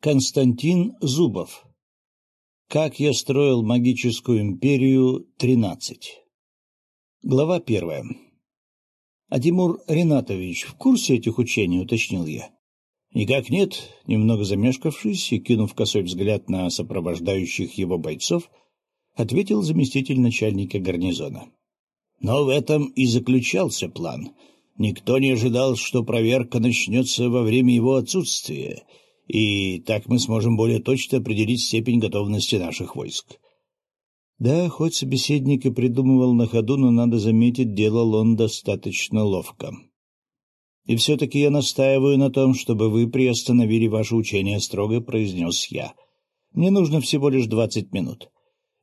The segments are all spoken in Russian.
Константин Зубов. Как я строил магическую империю 13. Глава первая. А Тимур Ринатович в курсе этих учений, уточнил я. Никак нет, немного замешкавшись и кинув косой взгляд на сопровождающих его бойцов, ответил заместитель начальника гарнизона. Но в этом и заключался план. Никто не ожидал, что проверка начнется во время его отсутствия — и так мы сможем более точно определить степень готовности наших войск. Да, хоть собеседник и придумывал на ходу, но, надо заметить, делал он достаточно ловко. И все-таки я настаиваю на том, чтобы вы приостановили ваше учение, — строго произнес я. Мне нужно всего лишь двадцать минут.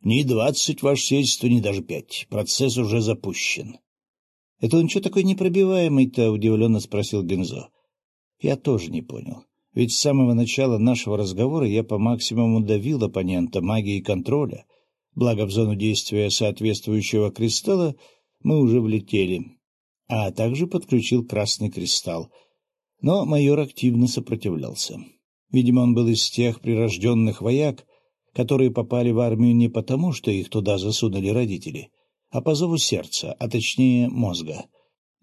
Ни двадцать, ваше сельство, ни даже пять. Процесс уже запущен. — Это он что такой непробиваемый-то? — удивленно спросил Гензо. Я тоже не понял. Ведь с самого начала нашего разговора я по максимуму давил оппонента магией контроля, благо в зону действия соответствующего кристалла мы уже влетели, а также подключил красный кристалл. Но майор активно сопротивлялся. Видимо, он был из тех прирожденных вояк, которые попали в армию не потому, что их туда засунули родители, а по зову сердца, а точнее мозга.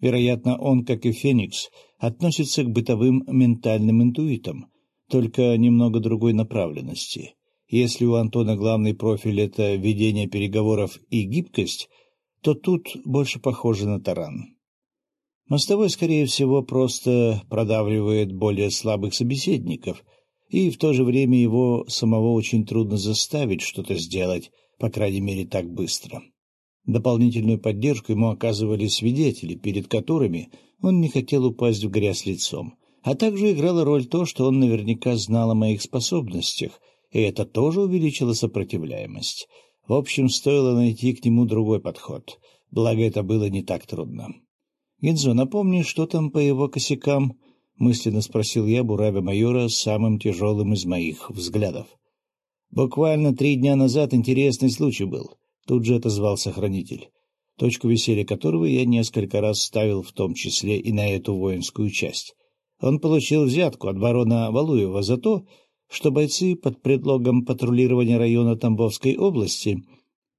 Вероятно, он, как и Феникс, относится к бытовым ментальным интуитам, только немного другой направленности. Если у Антона главный профиль — это ведение переговоров и гибкость, то тут больше похоже на таран. Мостовой, скорее всего, просто продавливает более слабых собеседников, и в то же время его самого очень трудно заставить что-то сделать, по крайней мере, так быстро. Дополнительную поддержку ему оказывали свидетели, перед которыми он не хотел упасть в грязь лицом. А также играла роль то, что он наверняка знал о моих способностях, и это тоже увеличило сопротивляемость. В общем, стоило найти к нему другой подход, благо это было не так трудно. — Гинзо, напомни, что там по его косякам? — мысленно спросил я буравя майора самым тяжелым из моих взглядов. — Буквально три дня назад интересный случай был. Тут же отозвался хранитель точку веселья которого я несколько раз ставил в том числе и на эту воинскую часть. Он получил взятку от барона Валуева за то, что бойцы под предлогом патрулирования района Тамбовской области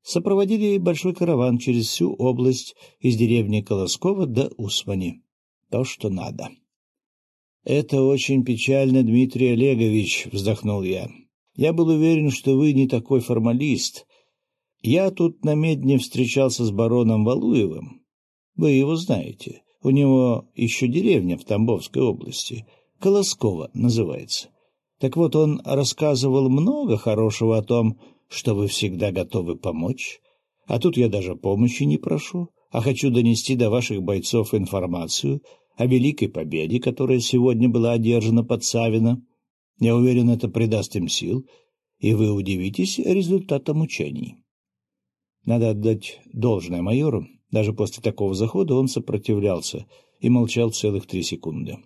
сопроводили большой караван через всю область из деревни Колоскова до Усмани. То, что надо. — Это очень печально, Дмитрий Олегович, — вздохнул я. — Я был уверен, что вы не такой формалист, я тут на Медне встречался с бароном Валуевым. Вы его знаете. У него еще деревня в Тамбовской области. Колоскова называется. Так вот, он рассказывал много хорошего о том, что вы всегда готовы помочь. А тут я даже помощи не прошу, а хочу донести до ваших бойцов информацию о великой победе, которая сегодня была одержана под Савино. Я уверен, это придаст им сил, и вы удивитесь результатам учений. Надо отдать должное майору. Даже после такого захода он сопротивлялся и молчал целых три секунды.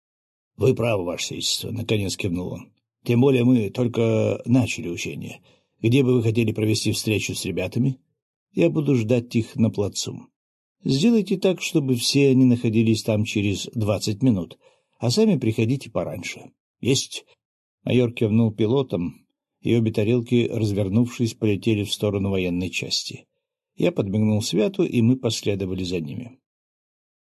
— Вы правы, Ваше Сельство, — наконец кивнул он. — Тем более мы только начали учение. Где бы вы хотели провести встречу с ребятами? Я буду ждать их на плацу. Сделайте так, чтобы все они находились там через двадцать минут, а сами приходите пораньше. — Есть. Майор кивнул пилотом, и обе тарелки, развернувшись, полетели в сторону военной части. Я подмигнул Святу, и мы последовали за ними.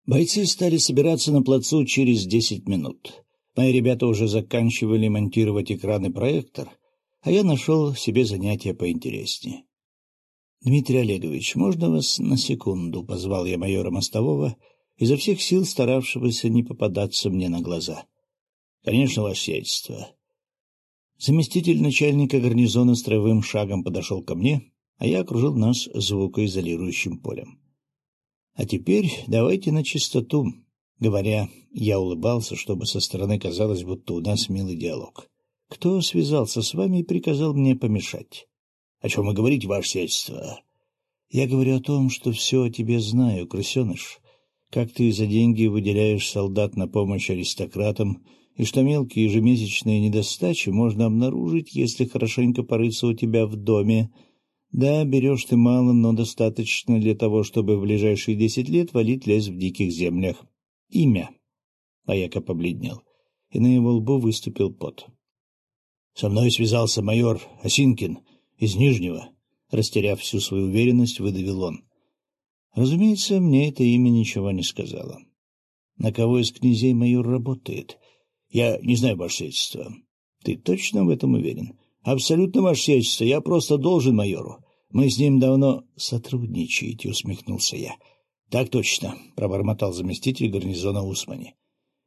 Бойцы стали собираться на плацу через десять минут. Мои ребята уже заканчивали монтировать экран и проектор, а я нашел себе занятие поинтереснее. — Дмитрий Олегович, можно вас на секунду? — позвал я майора Мостового, изо всех сил старавшегося не попадаться мне на глаза. — Конечно, ваше сиятельство. Заместитель начальника гарнизона строевым шагом подошел ко мне, а я окружил нас звукоизолирующим полем. — А теперь давайте на чистоту. Говоря, я улыбался, чтобы со стороны казалось, будто у нас милый диалог. Кто связался с вами и приказал мне помешать? — О чем вы говорите, ваше сельство? — Я говорю о том, что все о тебе знаю, крысеныш. Как ты за деньги выделяешь солдат на помощь аристократам — и что мелкие ежемесячные недостачи можно обнаружить, если хорошенько порыться у тебя в доме. Да, берешь ты мало, но достаточно для того, чтобы в ближайшие десять лет валить лес в диких землях. Имя. Аяка побледнел, и на его лбу выступил пот. Со мной связался майор Осинкин из Нижнего. Растеряв всю свою уверенность, выдавил он. Разумеется, мне это имя ничего не сказала. На кого из князей майор работает? Я не знаю, ваше сиятельство. Ты точно в этом уверен? Абсолютно, ваше сиятельство. Я просто должен майору. Мы с ним давно сотрудничаете, усмехнулся я. Так точно, пробормотал заместитель гарнизона Усмани.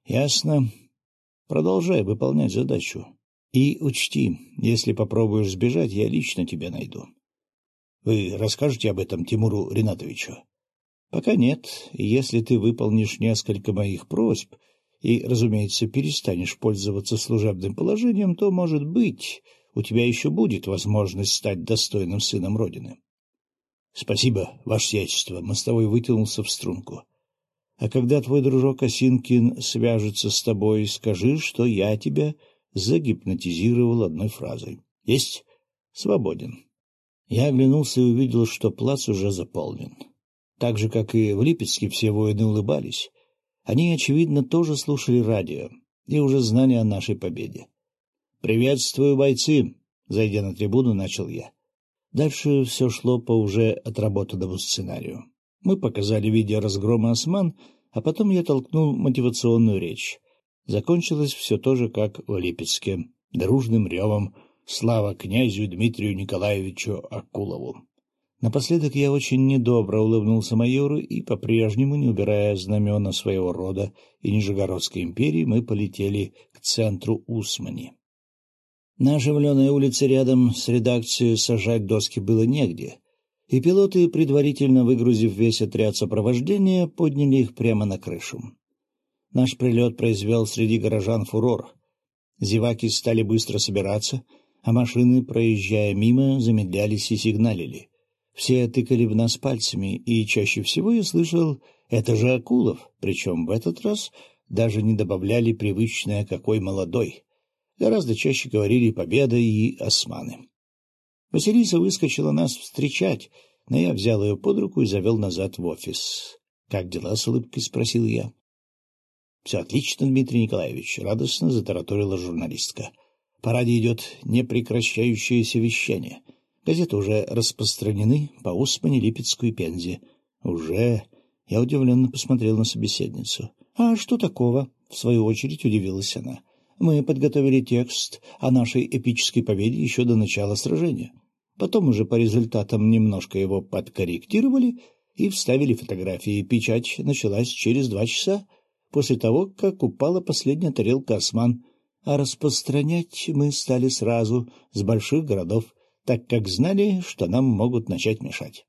Ясно. Продолжай выполнять задачу. И учти, если попробуешь сбежать, я лично тебя найду. Вы расскажете об этом Тимуру Ринатовичу? Пока нет, если ты выполнишь несколько моих просьб и, разумеется, перестанешь пользоваться служебным положением, то, может быть, у тебя еще будет возможность стать достойным сыном Родины. — Спасибо, ваше сиятельство. Мостовой вытянулся в струнку. — А когда твой дружок Осинкин свяжется с тобой, скажи, что я тебя загипнотизировал одной фразой. — Есть? — Свободен. Я оглянулся и увидел, что плац уже заполнен. Так же, как и в Липецке, все воины улыбались. Они, очевидно, тоже слушали радио и уже знали о нашей победе. «Приветствую, бойцы!» — зайдя на трибуну, начал я. Дальше все шло по уже отработанному сценарию. Мы показали видео разгрома осман, а потом я толкнул мотивационную речь. Закончилось все тоже, как в Липецке, дружным ревом «Слава князю Дмитрию Николаевичу Акулову!». Напоследок я очень недобро улыбнулся майору, и, по-прежнему, не убирая знамена своего рода и Нижегородской империи, мы полетели к центру Усмани. На оживленной улице рядом с редакцией сажать доски было негде, и пилоты, предварительно выгрузив весь отряд сопровождения, подняли их прямо на крышу. Наш прилет произвел среди горожан фурор. Зеваки стали быстро собираться, а машины, проезжая мимо, замедлялись и сигналили. Все тыкали в нас пальцами, и чаще всего я слышал «это же Акулов», причем в этот раз даже не добавляли привычное «какой молодой». Гораздо чаще говорили «Победа» и «Османы». Василиса выскочила нас встречать, но я взял ее под руку и завел назад в офис. — Как дела с улыбкой? — спросил я. — Все отлично, Дмитрий Николаевич, — радостно затараторила журналистка. — По радио идет непрекращающееся вещание. Газеты уже распространены по Усмане, Липецку и Пензе. — Уже? Я удивленно посмотрел на собеседницу. — А что такого? — в свою очередь удивилась она. Мы подготовили текст о нашей эпической победе еще до начала сражения. Потом уже по результатам немножко его подкорректировали и вставили фотографии. Печать началась через два часа после того, как упала последняя тарелка осман, а распространять мы стали сразу с больших городов, так как знали, что нам могут начать мешать.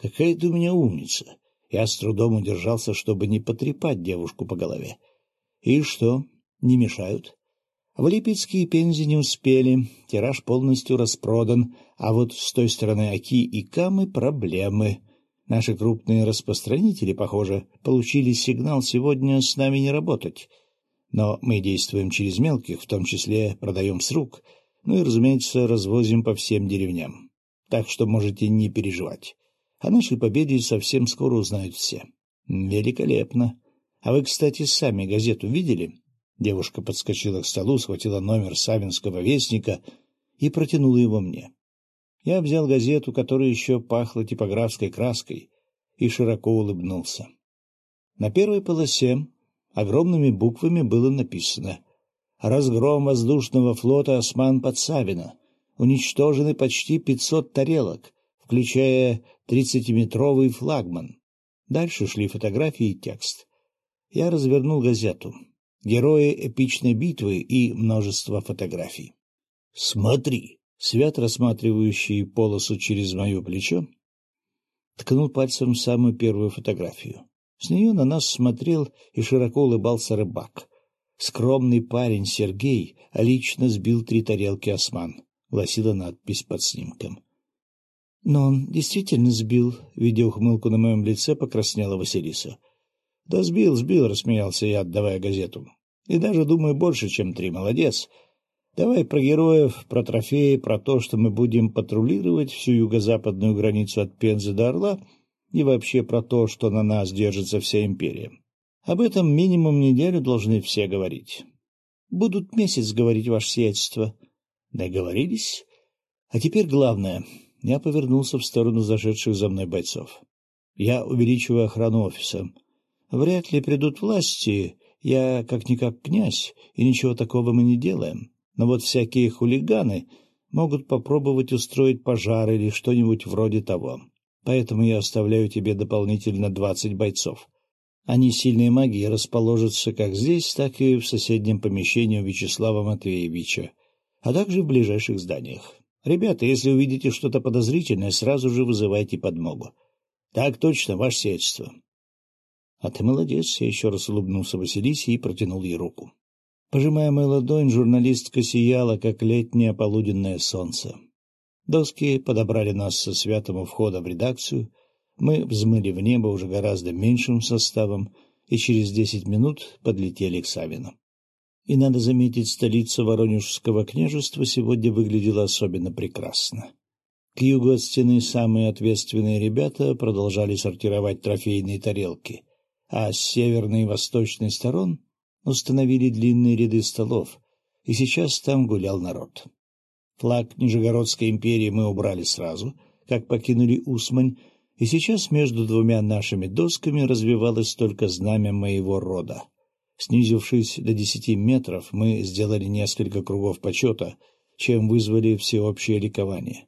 Какая ты у меня умница! Я с трудом удержался, чтобы не потрепать девушку по голове. И что, не мешают. В Липецке и Пензе не успели, тираж полностью распродан, а вот с той стороны Оки и Камы проблемы. Наши крупные распространители, похоже, получили сигнал сегодня с нами не работать. Но мы действуем через мелких, в том числе продаем с рук, ну и, разумеется, развозим по всем деревням. Так что можете не переживать. О нашей победе совсем скоро узнают все. Великолепно. А вы, кстати, сами газету видели? Девушка подскочила к столу, схватила номер Савинского вестника и протянула его мне. Я взял газету, которая еще пахла типографской краской, и широко улыбнулся. На первой полосе огромными буквами было написано «Разгром воздушного флота «Осман» под Савино. Уничтожены почти пятьсот тарелок, включая тридцатиметровый флагман». Дальше шли фотографии и текст. Я развернул газету герои эпичной битвы и множество фотографий. «Смотри!» — Свят, рассматривающий полосу через мое плечо, ткнул пальцем самую первую фотографию. С нее на нас смотрел и широко улыбался рыбак. «Скромный парень Сергей лично сбил три тарелки осман», — гласила надпись под снимком. «Но он действительно сбил», — видя ухмылку на моем лице, покраснела Василиса. Да сбил, сбил, рассмеялся я, отдавая газету. И даже думаю больше, чем три. Молодец. Давай про героев, про трофеи, про то, что мы будем патрулировать всю юго-западную границу от Пензы до Орла, и вообще про то, что на нас держится вся империя. Об этом минимум неделю должны все говорить. Будут месяц говорить, ваше сиятельство. Договорились? А теперь главное. Я повернулся в сторону зашедших за мной бойцов. Я увеличиваю охрану офиса. Вряд ли придут власти, я как-никак князь, и ничего такого мы не делаем. Но вот всякие хулиганы могут попробовать устроить пожар или что-нибудь вроде того. Поэтому я оставляю тебе дополнительно двадцать бойцов. Они сильные маги и расположатся как здесь, так и в соседнем помещении у Вячеслава Матвеевича, а также в ближайших зданиях. Ребята, если увидите что-то подозрительное, сразу же вызывайте подмогу. — Так точно, ваше сиятельство. — А ты молодец, — я еще раз улыбнулся Василисе и протянул ей руку. Пожимая мою ладонь, журналистка сияла, как летнее полуденное солнце. Доски подобрали нас со святым у входа в редакцию, мы взмыли в небо уже гораздо меньшим составом и через десять минут подлетели к Савину. И, надо заметить, столица Воронежского княжества сегодня выглядела особенно прекрасно. К югу от стены самые ответственные ребята продолжали сортировать трофейные тарелки, а с северной и восточной сторон установили длинные ряды столов, и сейчас там гулял народ. Флаг Нижегородской империи мы убрали сразу, как покинули Усмань, и сейчас между двумя нашими досками развивалось только знамя моего рода. Снизившись до десяти метров, мы сделали несколько кругов почета, чем вызвали всеобщее ликование.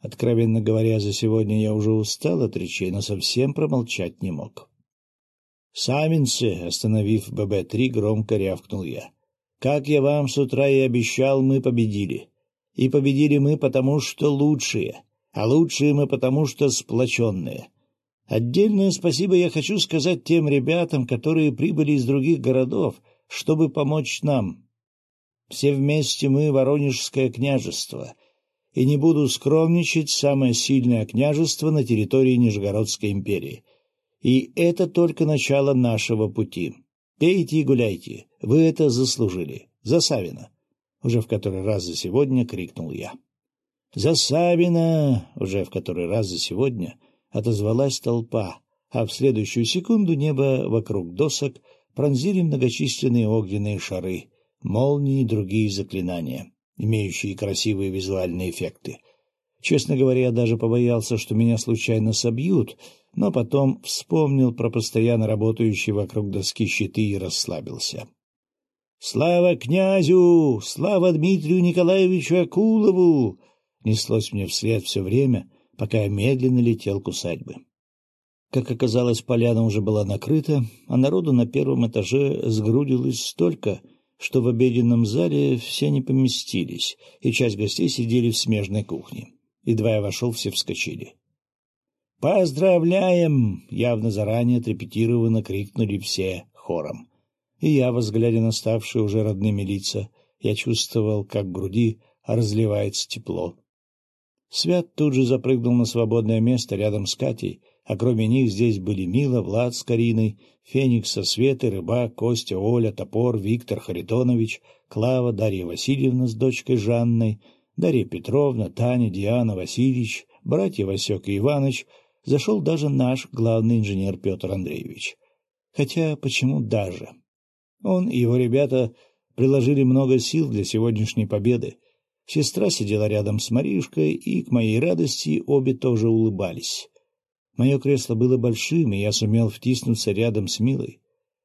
Откровенно говоря, за сегодня я уже устал от речей, но совсем промолчать не мог. «Саминцы!» — остановив ББ-3, громко рявкнул я. «Как я вам с утра и обещал, мы победили. И победили мы потому, что лучшие а лучшие мы потому что сплоченные. Отдельное спасибо я хочу сказать тем ребятам, которые прибыли из других городов, чтобы помочь нам. Все вместе мы Воронежское княжество, и не буду скромничать, самое сильное княжество на территории Нижегородской империи. И это только начало нашего пути. Пейте и гуляйте, вы это заслужили. За Савина. Уже в который раз за сегодня крикнул я. «За Савина!» — уже в который раз за сегодня отозвалась толпа, а в следующую секунду небо вокруг досок пронзили многочисленные огненные шары, молнии и другие заклинания, имеющие красивые визуальные эффекты. Честно говоря, я даже побоялся, что меня случайно собьют, но потом вспомнил про постоянно работающие вокруг доски щиты и расслабился. «Слава князю! Слава Дмитрию Николаевичу Акулову!» Неслось мне вслед все время, пока я медленно летел к усадьбе. Как оказалось, поляна уже была накрыта, а народу на первом этаже сгрудилось столько, что в обеденном зале все не поместились, и часть гостей сидели в смежной кухне. Едва я вошел, все вскочили. «Поздравляем!» — явно заранее отрепетированно крикнули все хором. И я, возглядя на ставшие уже родными лица, я чувствовал, как в груди разливается тепло. Свят тут же запрыгнул на свободное место рядом с Катей, а кроме них здесь были Мила, Влад с Кариной, Феникс со Светой, Рыбак, Костя, Оля, Топор, Виктор Харитонович, Клава, Дарья Васильевна с дочкой Жанной, Дарья Петровна, Таня, Диана, Васильевич, братья Васек и Иваныч, зашел даже наш главный инженер Петр Андреевич. Хотя почему даже? Он и его ребята приложили много сил для сегодняшней победы, Сестра сидела рядом с Маришкой, и, к моей радости, обе тоже улыбались. Мое кресло было большим, и я сумел втиснуться рядом с Милой.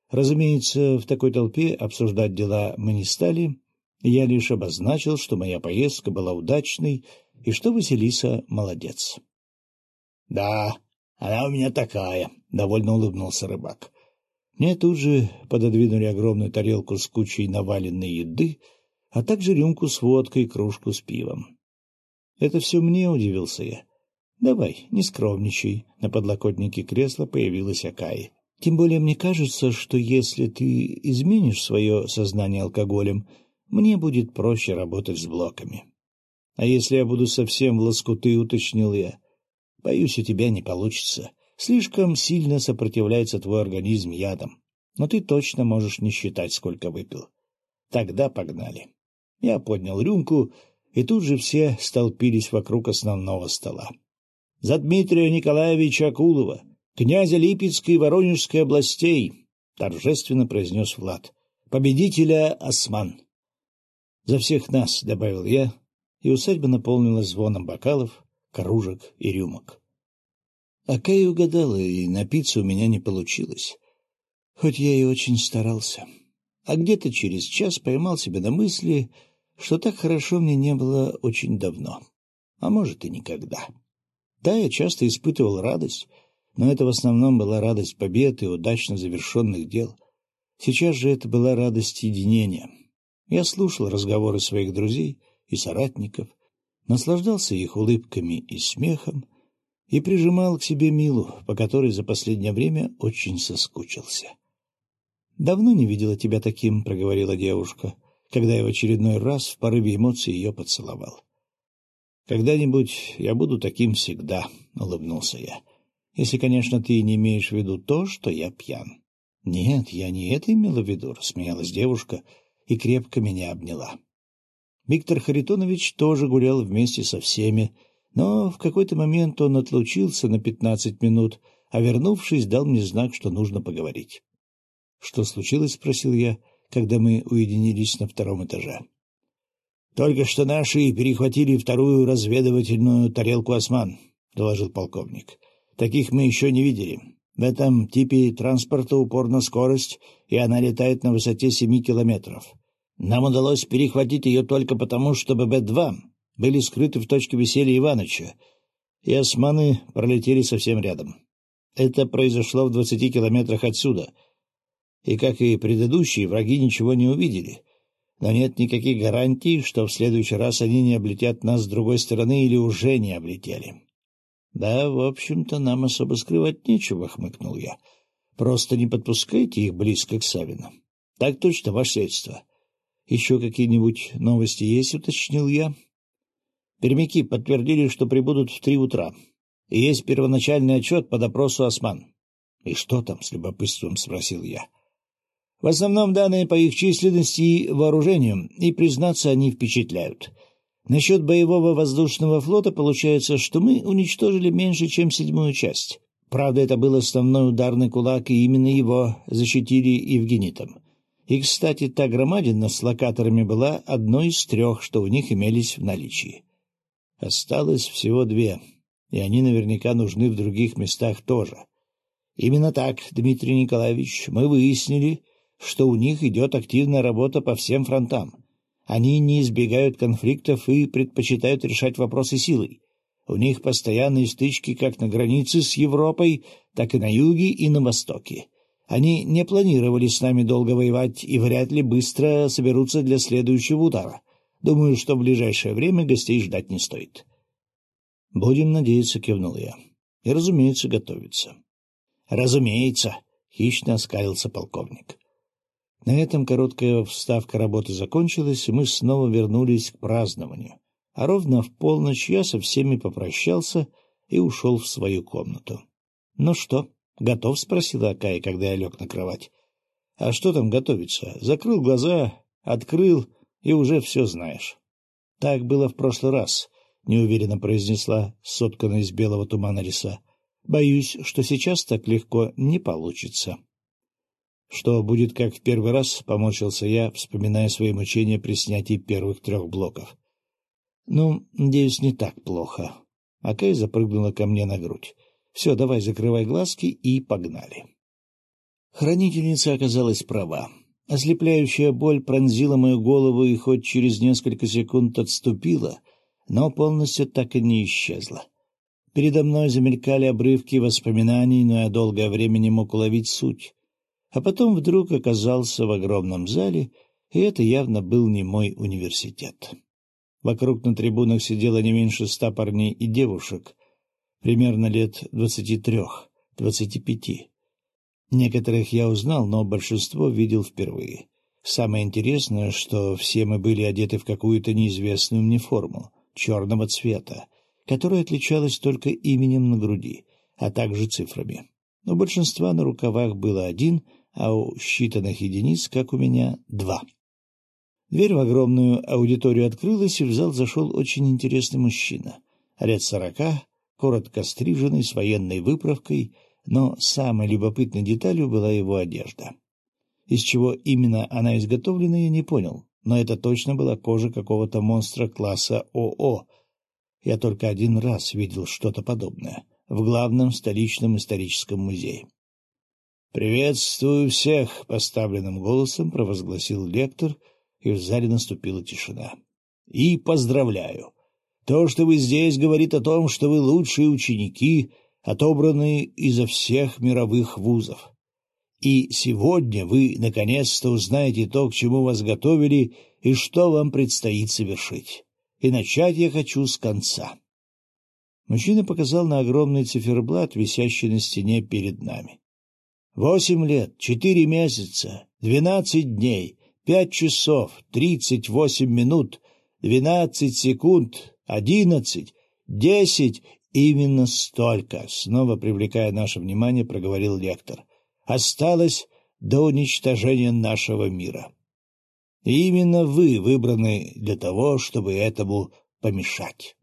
Разумеется, в такой толпе обсуждать дела мы не стали, я лишь обозначил, что моя поездка была удачной и что Василиса молодец. — Да, она у меня такая, — довольно улыбнулся рыбак. Мне тут же пододвинули огромную тарелку с кучей наваленной еды, а также рюмку с водкой и кружку с пивом. Это все мне удивился я. Давай, не скромничай. На подлокотнике кресла появилась Акай. Тем более мне кажется, что если ты изменишь свое сознание алкоголем, мне будет проще работать с блоками. А если я буду совсем в лоскуты, уточнил я. Боюсь, у тебя не получится. Слишком сильно сопротивляется твой организм ядом. Но ты точно можешь не считать, сколько выпил. Тогда погнали. Я поднял рюмку, и тут же все столпились вокруг основного стола. — За Дмитрия Николаевича Акулова, князя Липецкой и Воронежской областей! — торжественно произнес Влад. — Победителя Осман! «За всех нас», — добавил я, и усадьба наполнилась звоном бокалов, кружек и рюмок. А Кай угадала, и напиться у меня не получилось, хоть я и очень старался. А где-то через час поймал себя на мысли, что так хорошо мне не было очень давно, а может и никогда. Да, я часто испытывал радость, но это в основном была радость побед и удачно завершенных дел. Сейчас же это была радость единения. Я слушал разговоры своих друзей и соратников, наслаждался их улыбками и смехом и прижимал к себе Милу, по которой за последнее время очень соскучился. — Давно не видела тебя таким, — проговорила девушка, когда я в очередной раз в порыве эмоций ее поцеловал. — Когда-нибудь я буду таким всегда, — улыбнулся я. — Если, конечно, ты не имеешь в виду то, что я пьян. — Нет, я не это имела в виду, — рассмеялась девушка и крепко меня обняла. Виктор Харитонович тоже гулял вместе со всеми, но в какой-то момент он отлучился на пятнадцать минут, а, вернувшись, дал мне знак, что нужно поговорить. — Что случилось? — спросил я, когда мы уединились на втором этаже. Только что наши перехватили вторую разведывательную тарелку «Осман», — доложил полковник. Таких мы еще не видели. В этом типе транспорта упорна скорость, и она летает на высоте семи километров. Нам удалось перехватить ее только потому, что ББ-2 были скрыты в точке веселья Иваныча, и османы пролетели совсем рядом. Это произошло в двадцати километрах отсюда. И, как и предыдущие, враги ничего не увидели но нет никаких гарантий, что в следующий раз они не облетят нас с другой стороны или уже не облетели. — Да, в общем-то, нам особо скрывать нечего, — хмыкнул я. — Просто не подпускайте их близко к Савину. — Так точно, ваше средство. — Еще какие-нибудь новости есть, — уточнил я. Пермяки подтвердили, что прибудут в три утра. И есть первоначальный отчет по допросу Осман. — И что там? — с любопытством спросил я. — в основном данные по их численности и вооружению, и, признаться, они впечатляют. Насчет боевого воздушного флота получается, что мы уничтожили меньше, чем седьмую часть. Правда, это был основной ударный кулак, и именно его защитили евгенитом. И, кстати, та громадина с локаторами была одной из трех, что у них имелись в наличии. Осталось всего две, и они наверняка нужны в других местах тоже. Именно так, Дмитрий Николаевич, мы выяснили, что у них идет активная работа по всем фронтам. Они не избегают конфликтов и предпочитают решать вопросы силой. У них постоянные стычки как на границе с Европой, так и на юге и на востоке. Они не планировали с нами долго воевать и вряд ли быстро соберутся для следующего удара. Думаю, что в ближайшее время гостей ждать не стоит. — Будем надеяться, — кивнул я. — И, разумеется, готовиться. — Разумеется, — хищно оскалился полковник. На этом короткая вставка работы закончилась, и мы снова вернулись к празднованию. А ровно в полночь я со всеми попрощался и ушел в свою комнату. — Ну что, готов? — спросила Акая, когда я лег на кровать. — А что там готовиться? Закрыл глаза, открыл, и уже все знаешь. — Так было в прошлый раз, — неуверенно произнесла сотканная из белого тумана леса. — Боюсь, что сейчас так легко не получится. — что будет как в первый раз, поморщился я, вспоминая свои мучения при снятии первых трех блоков. Ну, надеюсь, не так плохо. Акай запрыгнула ко мне на грудь. Все, давай закрывай глазки и погнали. Хранительница оказалась права. Ослепляющая боль пронзила мою голову и хоть через несколько секунд отступила, но полностью так и не исчезла. Передо мной замелькали обрывки воспоминаний, но я долгое время не мог уловить суть а потом вдруг оказался в огромном зале, и это явно был не мой университет. Вокруг на трибунах сидело не меньше ста парней и девушек, примерно лет двадцати трех, двадцати пяти. Некоторых я узнал, но большинство видел впервые. Самое интересное, что все мы были одеты в какую-то неизвестную мне форму, черного цвета, которая отличалась только именем на груди, а также цифрами. У большинства на рукавах было один — а у считанных единиц, как у меня, два. Дверь в огромную аудиторию открылась, и в зал зашел очень интересный мужчина. Лет сорока, коротко стриженный, с военной выправкой, но самой любопытной деталью была его одежда. Из чего именно она изготовлена, я не понял, но это точно была кожа какого-то монстра класса ОО. Я только один раз видел что-то подобное в главном столичном историческом музее. «Приветствую всех!» — поставленным голосом провозгласил лектор, и в зале наступила тишина. «И поздравляю! То, что вы здесь, говорит о том, что вы лучшие ученики, отобранные изо всех мировых вузов. И сегодня вы наконец-то узнаете то, к чему вас готовили и что вам предстоит совершить. И начать я хочу с конца. Мужчина показал на огромный циферблат, висящий на стене перед нами. Восемь лет, четыре месяца, двенадцать дней, пять часов, тридцать восемь минут, двенадцать секунд, одиннадцать, десять, именно столько, снова привлекая наше внимание, проговорил лектор осталось до уничтожения нашего мира. И именно вы выбраны для того, чтобы этому помешать.